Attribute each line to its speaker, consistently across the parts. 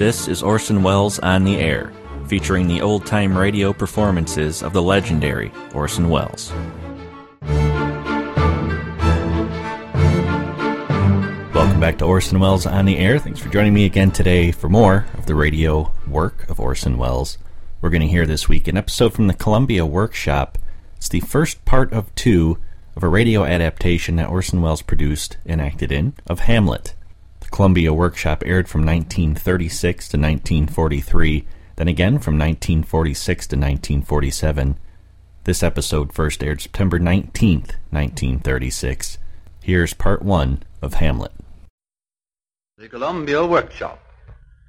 Speaker 1: This is Orson Welles on the Air, featuring the old time radio performances of the legendary Orson Welles. Welcome back to Orson Welles on the Air. Thanks for joining me again today for more of the radio work of Orson Welles. We're going to hear this week an episode from the Columbia Workshop. It's the first part of two of a radio adaptation that Orson Welles produced and acted in of Hamlet. Columbia Workshop aired from 1936 to 1943, then again from 1946 to 1947. This episode first aired September 19th, 1936. Here's part one of Hamlet.
Speaker 2: The Columbia Workshop.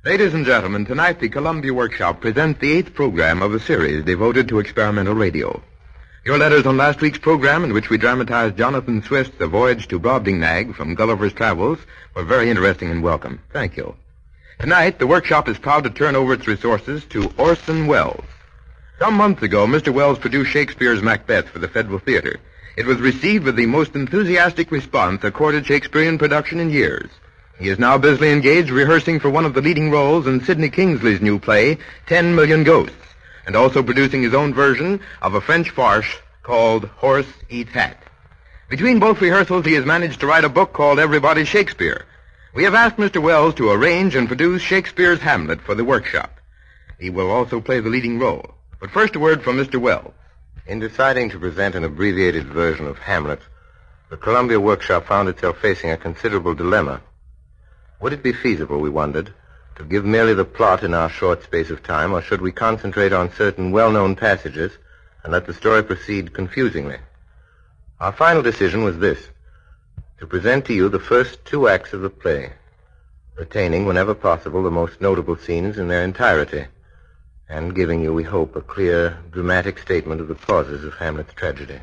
Speaker 3: Ladies and gentlemen, tonight the Columbia Workshop presents the eighth program of a series devoted to experimental radio. Your letters on last week's program, in which we dramatized Jonathan Swift's The Voyage to Brobdingnag from Gulliver's Travels, were very interesting and welcome. Thank you. Tonight, the workshop is proud to turn over its resources to Orson Welles. Some months ago, Mr. Welles produced Shakespeare's Macbeth for the Federal Theater. It was received with the most enthusiastic response accorded Shakespearean production in years. He is now busily engaged rehearsing for one of the leading roles in Sidney Kingsley's new play, Ten Million Ghosts and also producing his own version of a French farce called Horse Eats Hat. Between both rehearsals, he has managed to write a book called Everybody's Shakespeare. We have asked Mr. Welles to arrange and produce Shakespeare's Hamlet for the workshop. He will also play the leading role. But first, a word from Mr. Welles.
Speaker 2: In deciding to present an abbreviated version of Hamlet, the Columbia Workshop found itself facing a considerable dilemma. Would it be feasible, we wondered, to give merely the plot in our short space of time, or should we concentrate on certain well-known passages and let the story proceed confusingly? Our final decision was this, to present to you the first two acts of the play, retaining, whenever possible, the most notable scenes in their entirety, and giving you, we hope, a clear, dramatic statement of the causes of Hamlet's tragedy.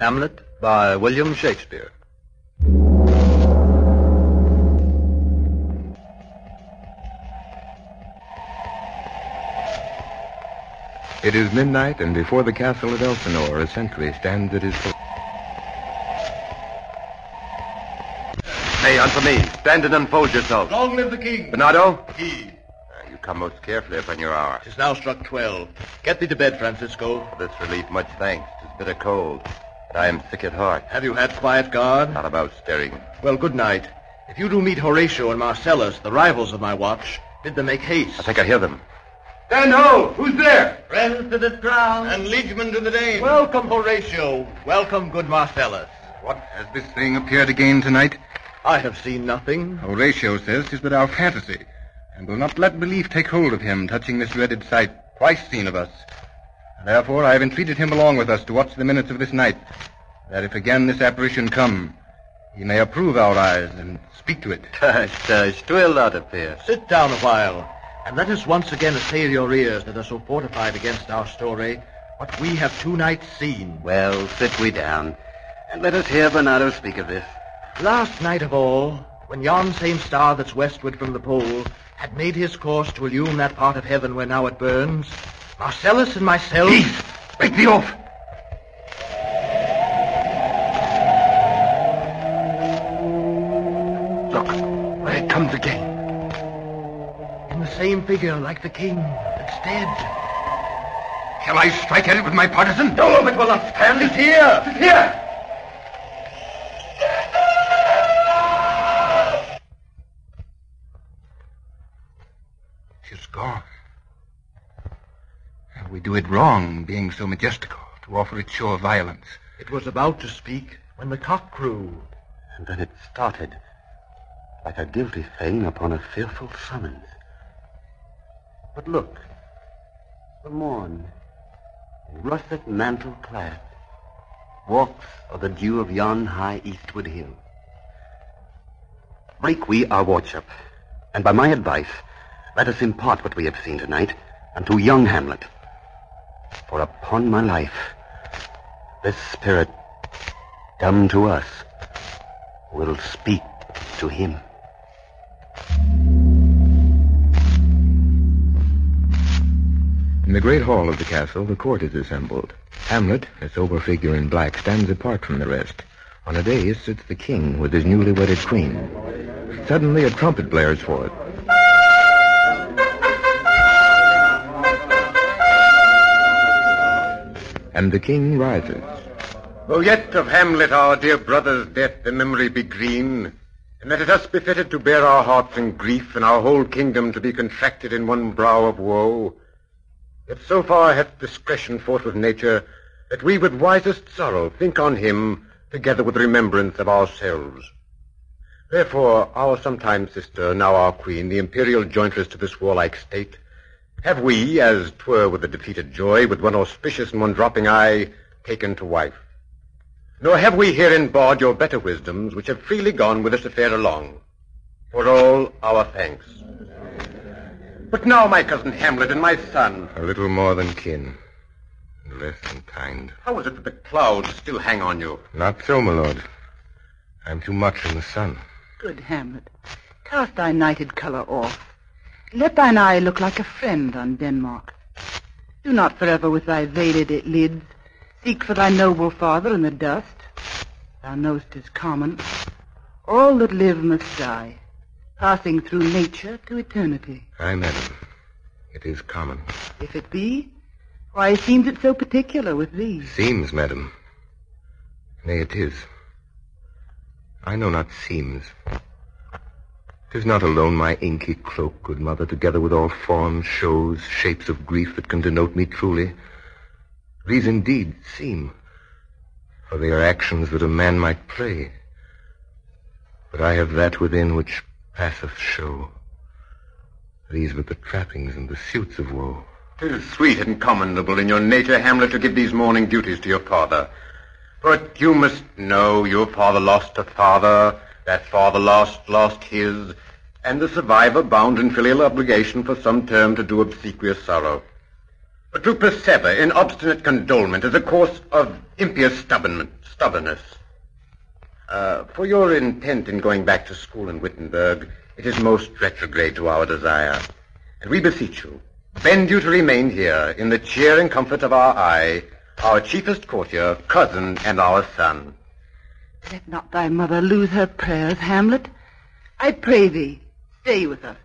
Speaker 2: Hamlet by William Shakespeare.
Speaker 3: It is midnight, and before the castle of Elsinore, a sentry stands at his post.
Speaker 2: Hey, answer me. Stand and unfold yourself.
Speaker 4: Long live the king.
Speaker 2: Bernardo?
Speaker 4: He.
Speaker 2: Uh, you come most carefully upon your hour.
Speaker 4: Tis now struck twelve. Get thee to bed, Francisco.
Speaker 2: For this relief, much thanks. Tis bitter cold. But I am sick at heart.
Speaker 4: Have you had quiet guard?
Speaker 2: Not about stirring.
Speaker 4: Well, good night. If you do meet Horatio and Marcellus, the rivals of my watch, bid them make haste.
Speaker 2: I think I hear them.
Speaker 3: Stand ho! Who's there?
Speaker 4: Friends to the crown.
Speaker 3: And liegemen to the Dane.
Speaker 4: Welcome, Horatio. Welcome, good Marcellus.
Speaker 3: What has this thing appeared again tonight?
Speaker 4: I have seen nothing.
Speaker 3: Horatio says 'tis but our fantasy, and will not let belief take hold of him touching this dreaded sight, twice seen of us. Therefore, I have entreated him along with us to watch the minutes of this night, that if again this apparition come, he may approve our eyes and speak to it.
Speaker 2: Tush, tush. Twill not appear.
Speaker 4: Sit down a while, and let us once again assail your ears that are so fortified against our story, what we have two nights seen.
Speaker 2: Well, sit we down, and let us hear Bernardo speak of this.
Speaker 4: Last night of all, when yon same star that's westward from the pole had made his course to illume that part of heaven where now it burns, Marcellus and myself...
Speaker 3: Peace! Break thee off! Look, where it comes again.
Speaker 4: In the same figure like the king that's dead.
Speaker 3: Shall I strike at it with my partisan?
Speaker 4: No, it will not stand. It's here.
Speaker 3: Here! She's gone. We do it wrong, being so majestical, to offer it show of violence.
Speaker 4: It was about to speak when the cock crew.
Speaker 2: And then it started, like a guilty thing upon a fearful summons. But look, the morn, in russet mantle clad, walks o' the dew of yon high eastward hill. Break we our watch up, and by my advice, let us impart what we have seen tonight unto young Hamlet. For upon my life, this spirit, dumb to us, will speak to him.
Speaker 3: In the great hall of the castle, the court is assembled. Hamlet, a sober figure in black, stands apart from the rest. On a dais sits the king with his newly wedded queen. Suddenly a trumpet blares forth. And the king rises.
Speaker 5: Oh, yet of Hamlet, our dear brother's death, the memory be green, and that it us befitted to bear our hearts in grief, and our whole kingdom to be contracted in one brow of woe. Yet so far hath discretion fought with nature, that we with wisest sorrow think on him, together with remembrance of ourselves. Therefore, our sometime sister, now our queen, the imperial jointress to this warlike state, have we, as twere with a defeated joy, with one auspicious and one dropping eye, taken to wife. Nor have we herein bawd your better wisdoms, which have freely gone with this affair along. For all our thanks. But now, my cousin Hamlet and my son,
Speaker 3: A little more than kin. and Less than kind.
Speaker 5: how is it that the clouds still hang on you?
Speaker 3: Not so, my lord. I'm too much in the sun.
Speaker 6: Good Hamlet, cast thy nighted colour off. Let thine eye look like a friend on Denmark. Do not forever with thy veiled lids seek for thy noble father in the dust. Thou know'st 'tis common. All that live must die, passing through nature to eternity.
Speaker 3: Aye, madam. It is common.
Speaker 6: If it be, why seems it so particular with thee?
Speaker 3: Seems, madam. Nay, it is. I know not seems. Tis not alone my inky cloak, good mother, together with all forms, shows, shapes of grief that can denote me truly. These indeed seem, for they are actions that a man might play. But I have that within which passeth show. These but the trappings and the suits of woe.
Speaker 5: Tis sweet and commendable in your nature, Hamlet, to give these morning duties to your father. But you must know your father lost a father, that father lost, lost his, and the survivor bound in filial obligation for some term to do obsequious sorrow. But to persever in obstinate condolement is a course of impious stubborn, stubbornness. Uh, for your intent in going back to school in Wittenberg, it is most retrograde to our desire. And we beseech you, bend you to remain here in the cheer and comfort of our eye, our chiefest courtier, cousin, and our son.
Speaker 6: Let not thy mother lose her prayers, Hamlet. I pray thee, stay with us.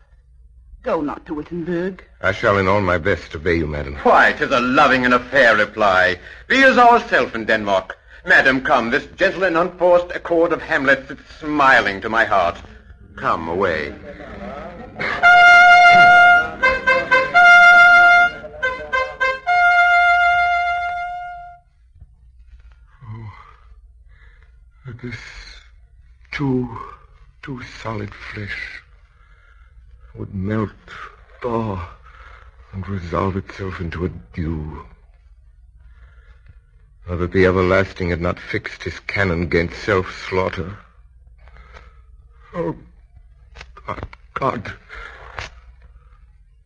Speaker 6: Go not to Wittenberg.
Speaker 3: I shall in all my best obey you, madam.
Speaker 5: Why, 'tis a loving and a fair reply. Be as ourself in Denmark. Madam, come, this gentle and unforced accord of Hamlet sits smiling to my heart. Come away.
Speaker 3: Oh, this too, too solid flesh would melt, thaw, and resolve itself into a dew. Or that the everlasting had not fixed his canon against self-slaughter. Oh, God, God.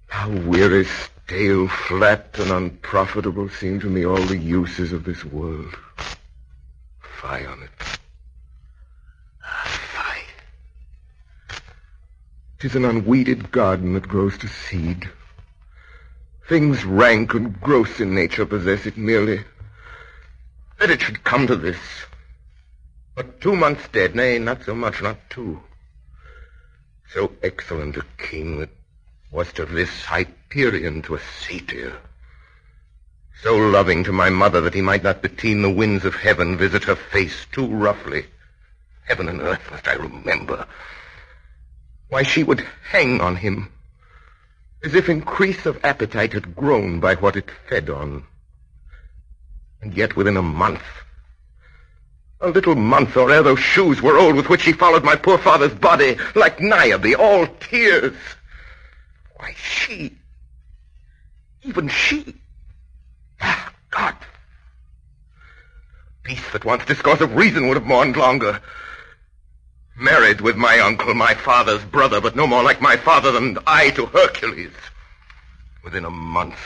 Speaker 3: How weary, stale, flat, and unprofitable seem to me all the uses of this world. Fie on it. Ah, fie. Tis an unweeded garden that grows to seed. Things rank and gross in nature possess it merely. That it should come to this. But two months dead, nay, not so much, not two. So excellent a king that was to this Hyperion to a satyr. So loving to my mother that he might not beteen the winds of heaven visit her face too roughly. Heaven and earth must I remember. Why, she would hang on him, as if increase of appetite had grown by what it fed on. And yet within a month, a little month or ere those shoes were old with which she followed my poor father's body, like Niobe, all tears. Why, she, even she, ah, God, beast that once discourse of reason would have mourned longer. Married with my uncle, my father's brother, but no more like my father than I to Hercules. Within a month.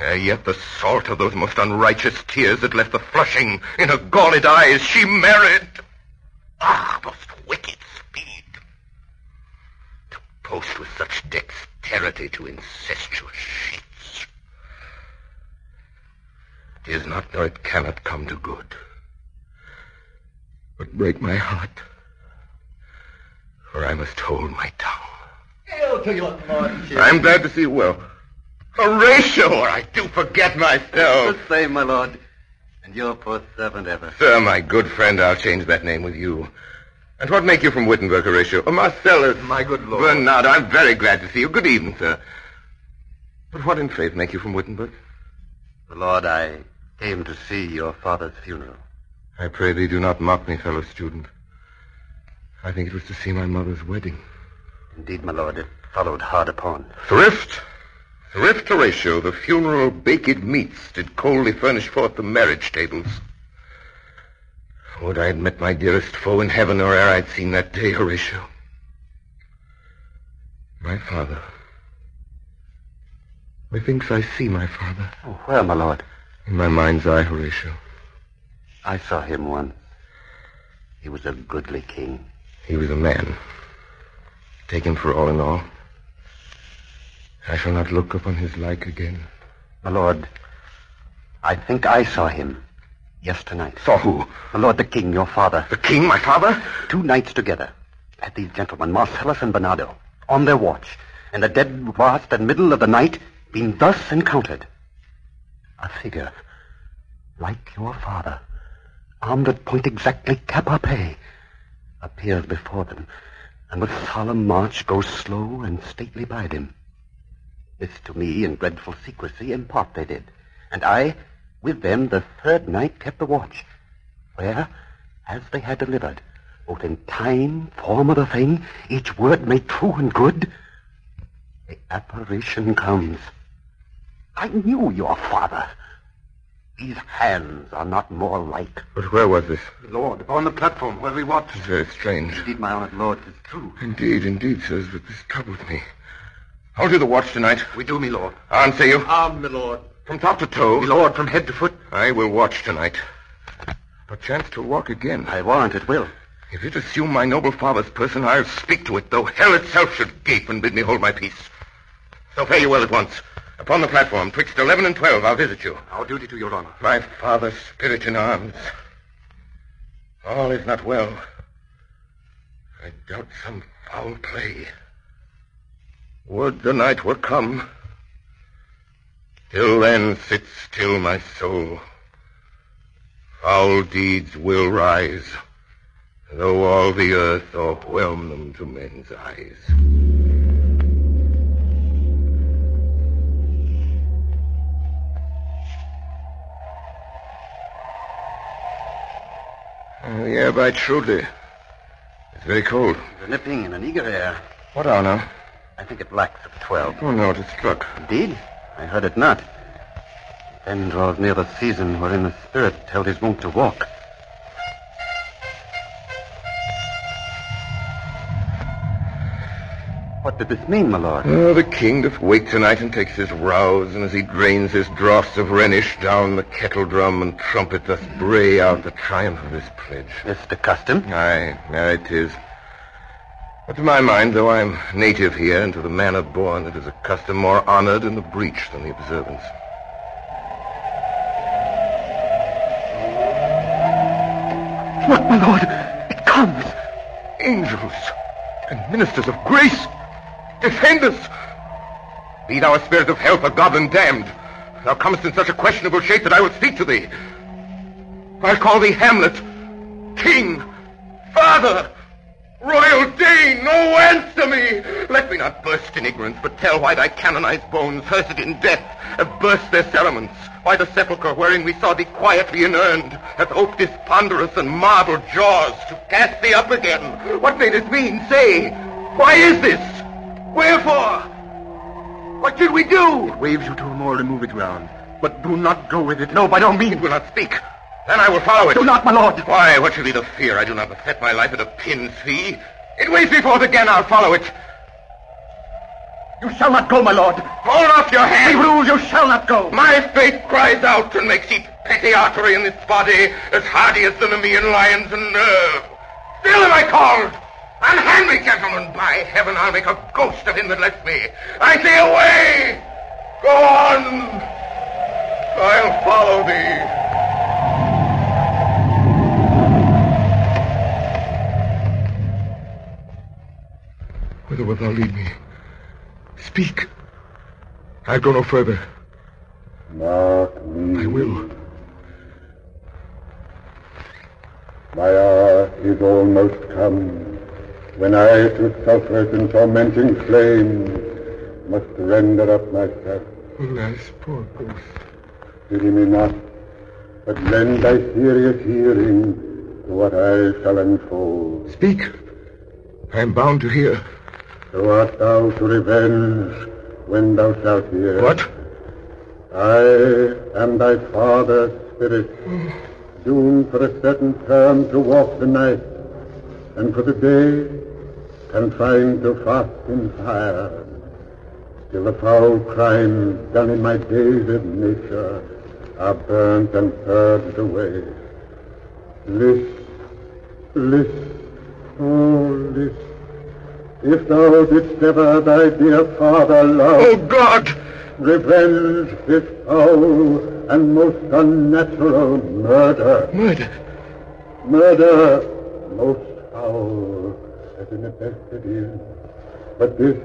Speaker 3: Ere yet the salt of those most unrighteous tears that left the flushing in her galled eyes, she married. Ah, most wicked speed. To post with such dexterity to incestuous sheets. It is not, nor it cannot come to good. but break my heart. For I must hold my tongue.
Speaker 7: Hail to your lordship.
Speaker 3: I'm glad to see you well. Horatio, or I do forget myself.
Speaker 2: The same, my lord. And your poor servant ever.
Speaker 3: Sir, my good friend, I'll change that name with you. And what make you from Wittenberg, Horatio? Oh, Marcellus.
Speaker 2: My good lord.
Speaker 3: Bernard, I'm very glad to see you. Good evening, sir. But what in faith make you from Wittenberg?
Speaker 2: The Lord, I came to see your father's funeral.
Speaker 3: I pray thee do not mock me, fellow student. I think it was to see my mother's wedding.
Speaker 2: Indeed, my lord, it followed hard upon.
Speaker 3: Thrift. Thrift, Horatio, the funeral baked meats did coldly furnish forth the marriage tables. Would I had met my dearest foe in heaven, or ere I'd seen that day, Horatio. My father. Methinks I see my father
Speaker 2: Oh, where, my lord?
Speaker 3: in my mind's eye, Horatio.
Speaker 2: I saw him once. He was a goodly king.
Speaker 3: He was a man. Take him for all in all. I shall not look upon his like again.
Speaker 2: My lord, I think I saw him yesternight.
Speaker 3: Saw who?
Speaker 2: My lord, the king, your father.
Speaker 3: The king, my father?
Speaker 2: Two nights together had these gentlemen, Marcellus and Bernardo, on their watch, and the dead vast and middle of the night been thus encountered. A figure, like your father, armed at point exactly cap a pie, appears before them, and with solemn march goes slow and stately by them. This to me in dreadful secrecy impart they did, and I, with them, the third night kept the watch, where, as they had delivered, both in time, form of the thing, each word made true and good, the apparition comes. I knew your father. These hands are not more like.
Speaker 3: But where was this?
Speaker 2: Lord, upon the platform where we watched.
Speaker 3: It's very strange.
Speaker 2: Indeed, my honored lord, 'tis true.
Speaker 3: Indeed, indeed, sirs, but this troubles me. I'll do the watch tonight.
Speaker 2: We do, me lord.
Speaker 3: Answer you.
Speaker 7: Ah, Arm, my lord.
Speaker 3: From top to toe.
Speaker 2: Me lord, from head to foot.
Speaker 3: I will watch tonight. Perchance to walk again.
Speaker 2: I warrant it will.
Speaker 3: If it assume my noble father's person, I'll speak to it, though hell itself should gape and bid me hold my peace. So fare you well at once. Upon the platform, twixt eleven and twelve, I'll visit you.
Speaker 2: Our duty to your honor.
Speaker 3: My father's spirit in arms. All is not well. I doubt some foul play. Would the night were come. Till then, sit still, my soul. Foul deeds will rise, though all the earth o'erwhelm them to men's eyes. Uh, the air bites shrewdly. It's very cold.
Speaker 2: The nipping and an eager air.
Speaker 3: What hour now?
Speaker 2: I think it lacks of twelve.
Speaker 3: Oh, no, it has struck.
Speaker 2: Indeed? I heard it not. Then draws near the season wherein the spirit held his wont to walk. What did this mean, my lord?
Speaker 3: Oh, the king doth wake tonight and takes his rouse, and as he drains his draughts of Rhenish down the kettle drum and trumpet doth bray out the triumph of his pledge.
Speaker 2: The custom.
Speaker 3: Aye, aye, it is. But to my mind, though I'm native here, and to the manner born, it is a custom more honored in the breach than the observance.
Speaker 2: What, my lord? It comes.
Speaker 3: Angels and ministers of grace, defend us! Be thou a spirit of help, a goblin damned. Thou comest in such a questionable shape that I will speak to thee. I'll call thee Hamlet, King, Father, Royal Dane, no answer me! Let me not burst in ignorance, but tell why thy canonized bones, hearsed in death, have burst their cerements, why the sepulchre wherein we saw thee quietly inurned hath oped its ponderous and marble jaws to cast thee up again. What may this mean? Say, why is this? Wherefore? What should we do?
Speaker 2: It Waves you to a more removed ground. But do not go with it. No, by no
Speaker 3: It
Speaker 2: means.
Speaker 3: will not speak. Then I will follow it.
Speaker 2: Do not, my lord.
Speaker 3: Why, what should be the fear? I do not set my life at a pin fee. It weighs me forth again, I'll follow it.
Speaker 2: You shall not go, my lord.
Speaker 3: Hold off your hand.
Speaker 2: I rule you shall not go.
Speaker 3: My faith cries out and makes each petty artery in this body as hardy as the Nemean lion's nerve. Still am I called. Unhand me, gentlemen. By heaven, I'll make a ghost of him that left me. I say away. Go on. I'll follow thee. Whither wilt thou lead me? Speak. I'll go no further.
Speaker 8: Mark me.
Speaker 3: I will.
Speaker 8: My hour is almost come, when I to sulphurous and tormenting flames must render up myself.
Speaker 3: Alas, poor ghost.
Speaker 8: Pity me not, but lend thy serious hearing to what I shall unfold.
Speaker 3: Speak. I am bound to hear.
Speaker 8: So art thou to revenge when thou shalt hear.
Speaker 3: What?
Speaker 8: I am thy father's spirit, doomed for a certain term to walk the night, and for the day confined to fast in fire, till the foul crimes done in my days of nature are burnt and purged away. List, list, oh, list. If thou didst ever thy dear father love,
Speaker 3: Oh, God!
Speaker 8: revenge this foul and most unnatural murder.
Speaker 3: Murder.
Speaker 8: Murder most foul as in the best it is. But this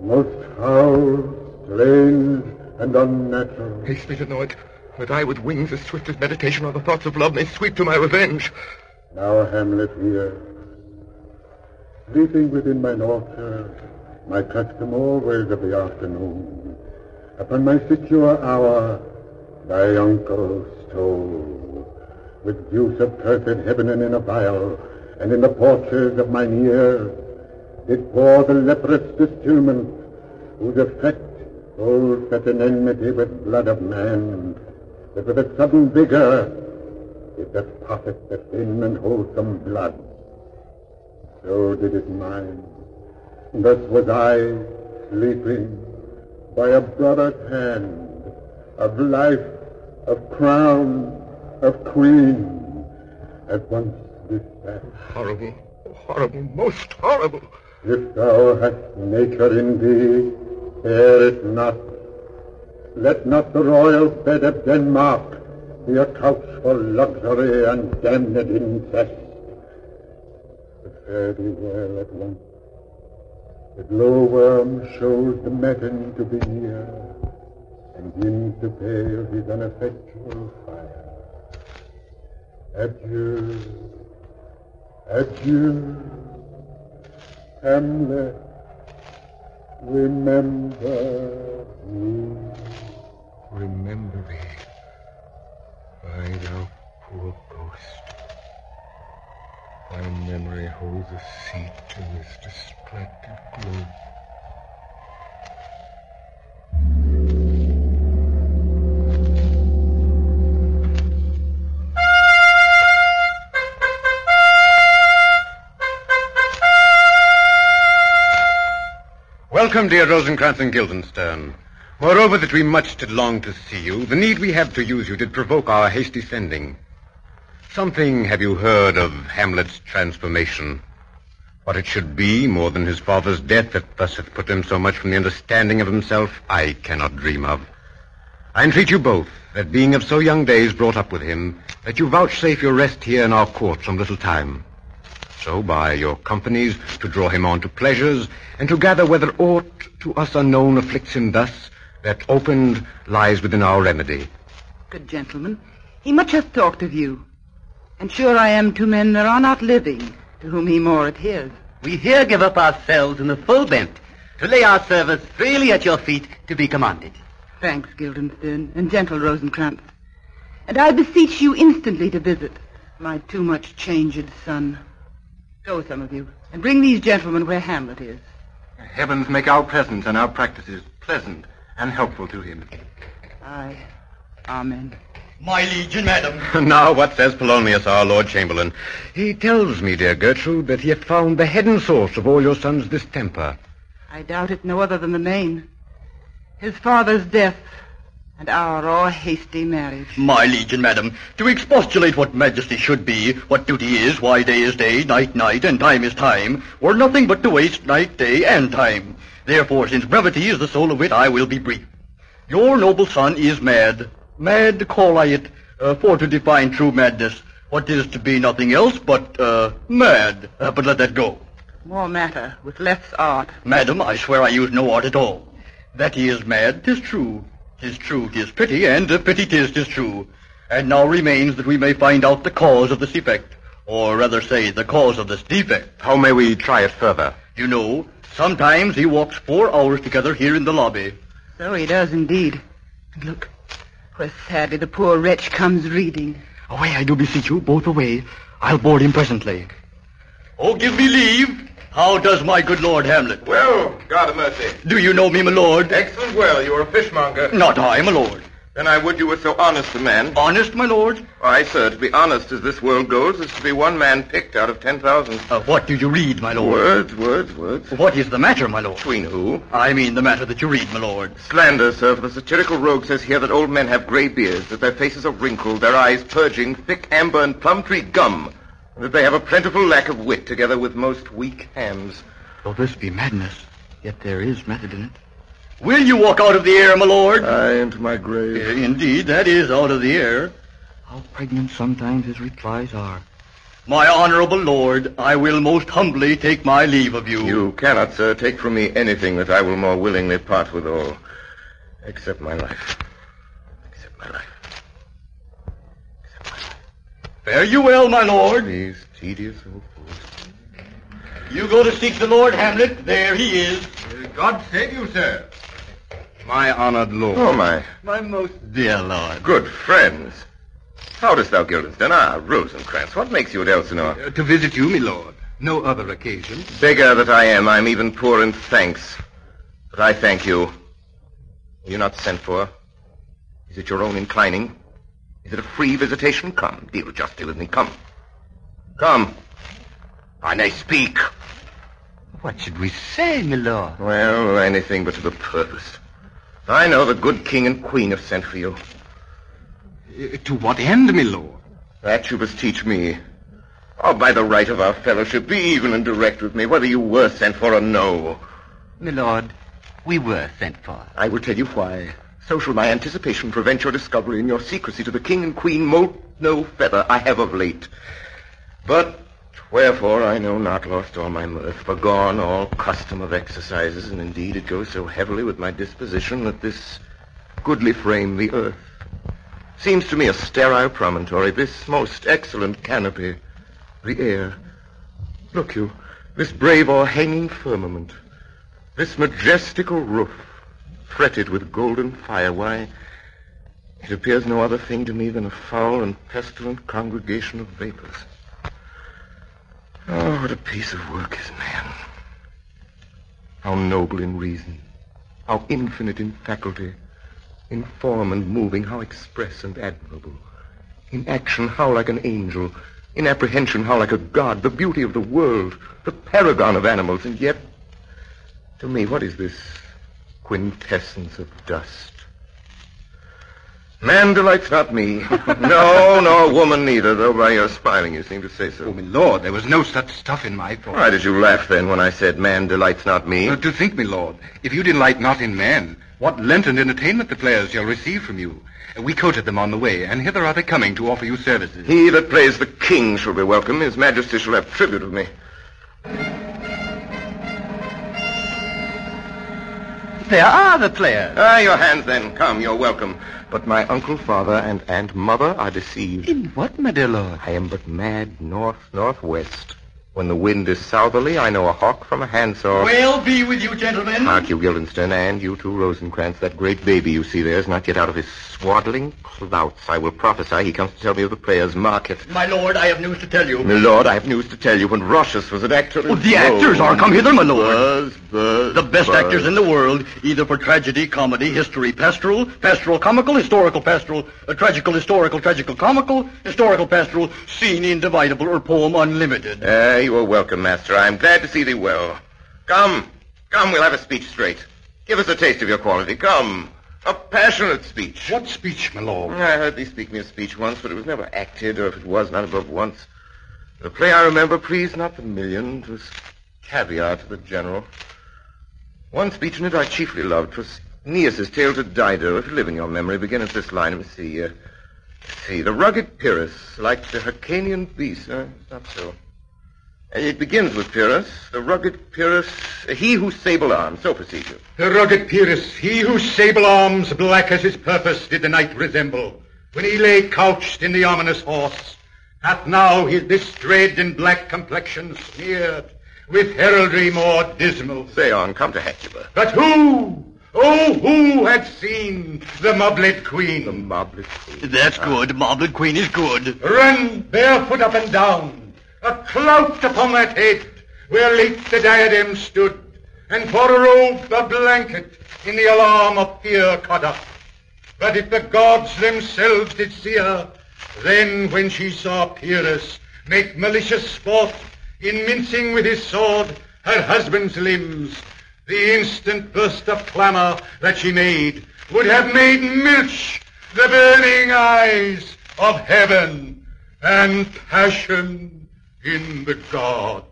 Speaker 8: most foul, strange, and unnatural.
Speaker 3: Haste me to know it, that I with wings as swift as meditation or the thoughts of love may sweep to my revenge.
Speaker 8: Now, Hamlet here, sleeping within mine altar, my custom always of the afternoon, upon my secure hour, thy uncle stole, with juice of cursed hebenon in a vial, and in the porches of mine ears, did pour the leprous distilment, whose effect holds such an enmity with blood of man, that with a sudden vigor it doth pocket the thin and wholesome blood. So did it mine. Thus was I sleeping by a brother's hand, of life, of crown, of queen, at once dispatched.
Speaker 3: Horrible, horrible, most horrible.
Speaker 8: If thou hast nature in thee, fear it not. Let not the royal bed of Denmark be a couch for luxury and damned incest. Well at once. The glowworm shows the matin to be near, and begins to pale his ineffectual fire. Adieu, adieu, Hamlet, remember me.
Speaker 3: Remember me. Why, thou poor ghost. Thy memory holds a seat in this distracted globe.
Speaker 5: Welcome, dear Rosencrantz and Guildenstern. Moreover, that we much did long to see you, the need we have to use you did provoke our hasty sending. Something have you heard of Hamlet's transformation? What it should be, more than his father's death that thus hath put him so much from the understanding of himself, I cannot dream of. I entreat you both, that being of so young days brought up with him, that you vouchsafe your rest here in our court some little time. So by your companies to draw him on to pleasures, and to gather whether aught to us unknown afflicts him thus, that opened lies within our remedy.
Speaker 6: Good gentleman, he much hath talked of you. And sure I am two men there are not living to whom he more adheres.
Speaker 9: We here give up ourselves in the full bent to lay our service freely at your feet to be commanded.
Speaker 6: Thanks, Guildenstern, and gentle Rosencrantz. And I beseech you instantly to visit my too much changed son. Go, some of you, and bring these gentlemen where Hamlet is.
Speaker 5: Heavens make our presence and our practices pleasant and helpful to him.
Speaker 6: Aye. Amen.
Speaker 9: My liege and madam.
Speaker 5: now, what says Polonius, our Lord Chamberlain? He tells me, dear Gertrude, that he hath found the head and source of all your son's distemper.
Speaker 6: I doubt it no other than the main. His father's death and our all hasty marriage.
Speaker 9: My liege and madam, to expostulate what majesty should be, what duty is, why day is day, night night, and time is time, were nothing but to waste night, day, and time. Therefore, since brevity is the soul of wit, I will be brief. Your noble son is mad. Mad, call I it, uh, for to define true madness, what is to be nothing else but, uh, mad. Uh, but let that go.
Speaker 6: More matter, with less art.
Speaker 9: Madam, I swear I use no art at all. That he is mad, 'tis true. 'Tis true, 'tis pity, and a pity 'tis, 'tis true. And now remains that we may find out the cause of this effect, or rather say, the cause of this defect.
Speaker 3: How may we try it further?
Speaker 9: You know, sometimes he walks four hours together here in the lobby.
Speaker 6: So he does indeed. And look, where sadly the poor wretch comes reading.
Speaker 9: Away, I do beseech you, both away. I'll board him presently. Oh, give me leave. How does my good Lord Hamlet?
Speaker 3: Well, God of mercy.
Speaker 9: Do you know me, my lord?
Speaker 3: Excellent well. You are a fishmonger.
Speaker 9: Not I, my lord.
Speaker 3: Then I would you were so honest a man.
Speaker 9: Honest, my lord?
Speaker 3: Why, sir, to be honest as this world goes is to be one man picked out of ten thousand.
Speaker 9: Uh, what do you read, my lord?
Speaker 3: Words, words, words.
Speaker 9: What is the matter, my lord?
Speaker 3: Between who?
Speaker 9: I mean the matter that you read, my lord.
Speaker 3: Slander, sir, for the satirical rogue says here that old men have gray beards, that their faces are wrinkled, their eyes purging thick amber and plum tree gum, and that they have a plentiful lack of wit, together with most weak hams.
Speaker 9: Though this be madness, yet there is method in it. Will you walk out of the air, my lord?
Speaker 3: I into my grave.
Speaker 9: Uh, indeed, that is out of the air. How pregnant sometimes his replies are. My honorable lord, I will most humbly take my leave of you.
Speaker 3: You cannot, sir, take from me anything that I will more willingly part with all, except my life. Except my life. Except my life.
Speaker 9: Fare you well, my lord.
Speaker 3: These tedious old fools.
Speaker 9: You go to seek the Lord Hamlet. There he is.
Speaker 5: God save you, sir. My honored lord.
Speaker 3: Oh, my
Speaker 9: My most dear lord.
Speaker 3: good friends. How dost thou, Guildenstern? Ah, Rosencrantz, what makes you at Elsinore?
Speaker 5: Uh, to visit you, my lord. No other occasion.
Speaker 3: Beggar that I am, I'm even poor in thanks. But I thank you. Were you not sent for? Is it your own inclining? Is it a free visitation? Come, deal justly with me. Come. Come. I may speak.
Speaker 5: What should we say, my lord?
Speaker 3: Well, anything but to the purpose. I know the good king and queen have sent for you.
Speaker 5: Uh, to what end, my lord?
Speaker 3: That you must teach me. Oh, by the right of our fellowship, be even and direct with me, whether you were sent for or no.
Speaker 2: My lord, we were sent for.
Speaker 3: I will tell you why. So shall my anticipation prevent your discovery and your secrecy to the king and queen moult no feather I have of late. But wherefore I know not lost all my mirth, forgone all custom of exercises, and indeed it goes so heavily with my disposition that this goodly frame, the earth, seems to me a sterile promontory, this most excellent canopy, the air. Look you, this brave o'erhanging firmament, this majestical roof, fretted with golden fire, why, it appears no other thing to me than a foul and pestilent congregation of vapors. Oh, what a piece of work is man. How noble in reason, how infinite in faculty, in form and moving, how express and admirable. In action, how like an angel. In apprehension, how like a god, the beauty of the world, the paragon of animals. And yet, to me, what is this quintessence of dust? Man delights not me. no, nor woman neither, though by your smiling you seem to say so.
Speaker 5: Oh, my lord, there was no such stuff in my thought.
Speaker 3: Why did you laugh then when I said man delights not me?
Speaker 5: Uh, to think, my lord, if you delight not in man, what Lenten entertainment the players shall receive from you. We courted them on the way, and hither are they coming to offer you services.
Speaker 3: He that plays the king shall be welcome. His majesty shall have tribute of me.
Speaker 2: There are the players.
Speaker 3: Ah, your hands then. Come, you're welcome. But my uncle, father, and aunt, mother are deceived.
Speaker 2: In what, my dear lord?
Speaker 3: I am but mad north, northwest. When the wind is southerly, I know a hawk from a handsaw.
Speaker 9: Well be with you, gentlemen.
Speaker 3: Hark you, Guildenstern, and you too, Rosencrantz. That great baby you see there is not yet out of his swaddling clouts. I will prophesy he comes to tell me of the players' market.
Speaker 9: My lord, I have news to tell you.
Speaker 3: My lord, I have news to tell you. When Roscius was an actor
Speaker 9: Oh, the actors are come hither, my lord.
Speaker 3: Buzz, buzz,
Speaker 9: The best
Speaker 3: buzz.
Speaker 9: actors in the world, either for tragedy, comedy, history, pastoral, pastoral, comical, historical, pastoral, uh, tragical, historical, tragical, comical, historical, pastoral, scene indivisible, or poem unlimited.
Speaker 3: Ah, you are welcome, master. I'm glad to see thee well. Come, come, we'll have a speech straight. Give us a taste of your quality. Come. A passionate speech.
Speaker 5: What speech, my lord?
Speaker 3: I heard thee speak me a speech once, but it was never acted, or if it was, not above once. The play I remember pleased not the million. 'Twas caviar to the general. One speech in it I chiefly loved. 'Twas Aeneas's tale to Dido. If you live in your memory, begin at this line. Let me see. Uh, see. The rugged Pyrrhus, like the Hyrcanian beast. Uh, not so.
Speaker 5: It begins with Pyrrhus, the rugged Pyrrhus, he whose sable arms, so proceed you.
Speaker 3: The rugged Pyrrhus, he whose sable arms, black as his purpose, did the night resemble, when he lay couched in the ominous horse, hath now his this dread and black complexion smeared with heraldry more dismal.
Speaker 5: Say on, come to Hecuba.
Speaker 3: But who, oh, who had seen the moblet queen?
Speaker 5: The moblet queen.
Speaker 9: That's ah. good. Moblet Queen is good.
Speaker 3: Run barefoot up and down, a clout upon that head, where late the diadem stood, and for a robe a blanket in the alarm of fear caught up. But if the gods themselves did see her, then when she saw Pyrrhus make malicious sport in mincing with his sword her husband's limbs, the instant burst of clamor that she made would have made milch the burning eyes of heaven and passion in the gods.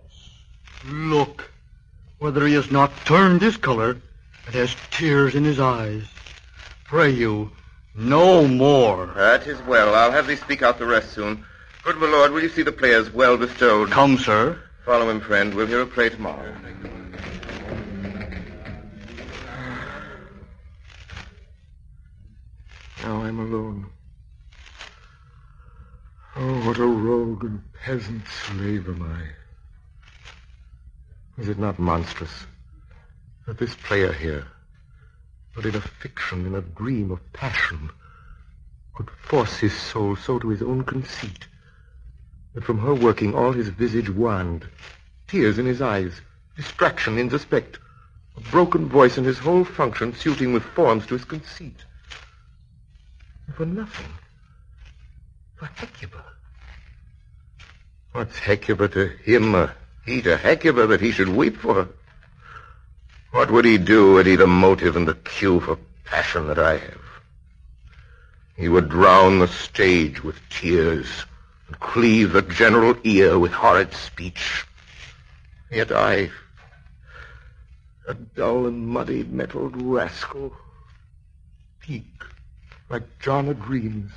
Speaker 9: Look, whether he has not turned his color and has tears in his eyes. Pray you, no more.
Speaker 5: That is well. I'll have thee speak out the rest soon. Good my lord, will you see the players well bestowed?
Speaker 9: Come, sir.
Speaker 5: Follow him, friend. We'll hear a play tomorrow.
Speaker 3: Now I'm alone. Oh, what a rogue and peasant slave am I. Is it not monstrous that this player here, but in a fiction, in a dream of passion, could force his soul so to his own conceit that from her working all his visage waned, tears in his eyes, distraction in suspect, a broken voice and his whole function suiting with forms to his conceit. For nothing. For Hecuba. What's Hecuba to him, he to Hecuba, that he should weep for her? What would he do had he the motive and the cue for passion that I have? He would drown the stage with tears and cleave the general ear with horrid speech. Yet I, a dull and muddy mettled rascal, peak like John o' Dreams,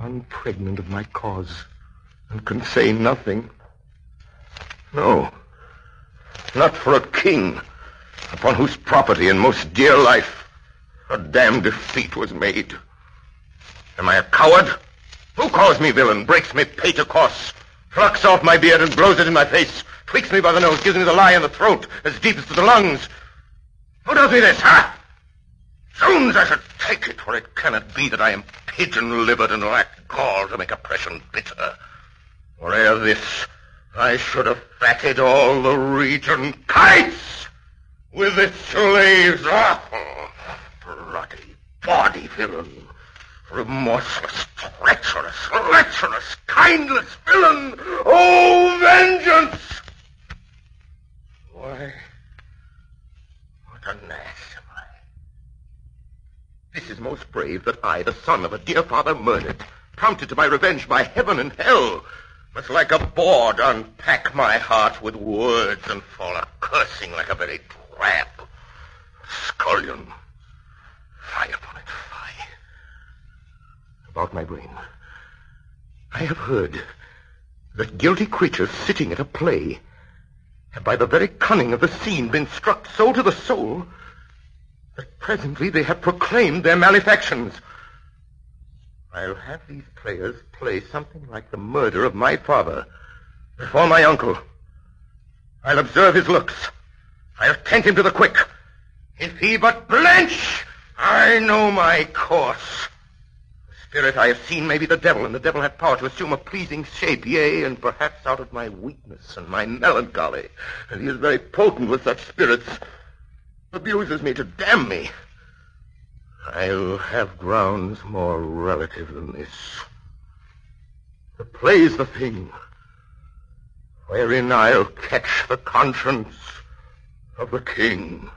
Speaker 3: unpregnant of my cause, and can say nothing. No, not for a king upon whose property and most dear life a damned defeat was made. Am I a coward? Who calls me villain, breaks me pate course, plucks off my beard and blows it in my face, tweaks me by the nose, gives me the lie in the throat, as deep as to the lungs? Who does me this, huh? Soon I should take it, for it cannot be that I am pigeon-livered and lack gall to make oppression bitter. For ere this, I should have fatted all the region kites with its slaves. Ah, bloody body villain, remorseless, treacherous, lecherous, kindless villain. Oh, vengeance! Why, what a I? This is most brave that I, the son of a dear father murdered, prompted to my revenge by heaven and hell, must like a board unpack my heart with words and fall a cursing like a very drab scullion. Fie upon it, fie. About my brain. I have heard that guilty creatures sitting at a play have by the very cunning of the scene been struck so to the soul that presently they have proclaimed their malefactions. I'll have these players play something like the murder of my father before my uncle. I'll observe his looks. I'll tend him to the quick. If he but blench, I know my course. The spirit I have seen may be the devil, and the devil hath power to assume a pleasing shape, yea, and perhaps out of my weakness and my melancholy. And he is very potent with such spirits. Abuses me to damn me. I'll have grounds more relative than this. The play's the thing wherein I'll catch the conscience of the king.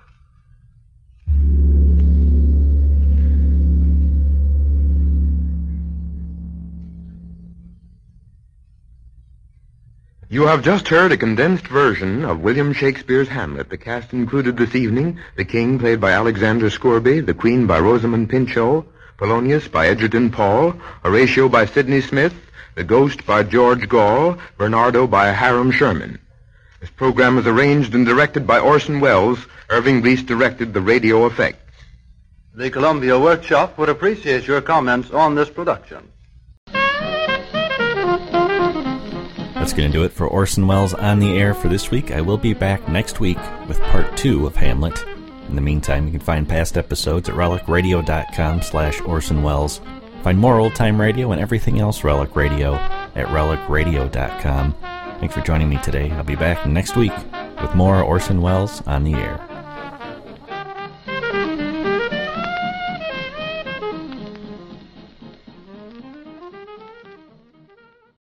Speaker 10: You have just heard a condensed version of William Shakespeare's Hamlet. The cast included this evening the King, played by Alexander Scourby, the Queen by Rosamund Pinchot, Polonius by Edgerton Paul, Horatio by Sidney Smith,
Speaker 3: The Ghost by George Gall, Bernardo by Hiram Sherman. This program was arranged and directed by Orson Welles. Irving Reis directed the radio effects.
Speaker 11: The Columbia Workshop would appreciate your comments on this production.
Speaker 1: That's going to do it for Orson Welles on the air for this week. I will be back next week with part two of Hamlet. In the meantime, you can find past episodes at relicradio.com slash Orson Welles. Find more old-time radio and everything else Relic Radio at relicradio.com. Thanks for joining me today. I'll be back next week with more Orson Welles on the air.